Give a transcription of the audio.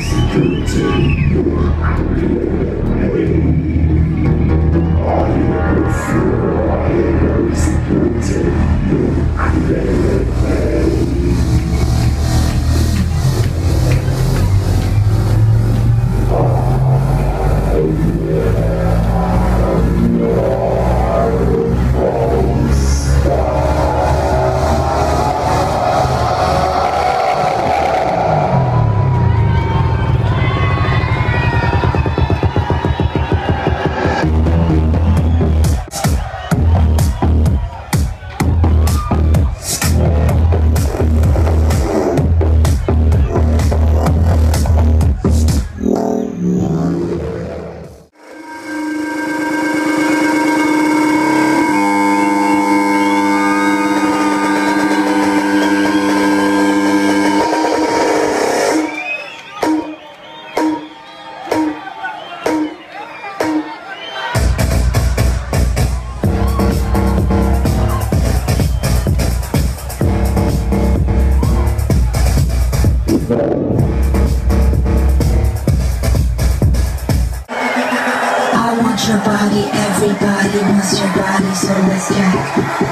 Stupid. your body, everybody wants your body, so let's get